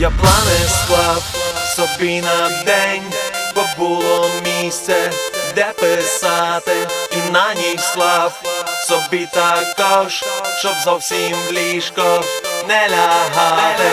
Я плани склав собі на день, бо було місце, де писати, і на ній слав собі також, щоб зовсім в ліжко не лягати.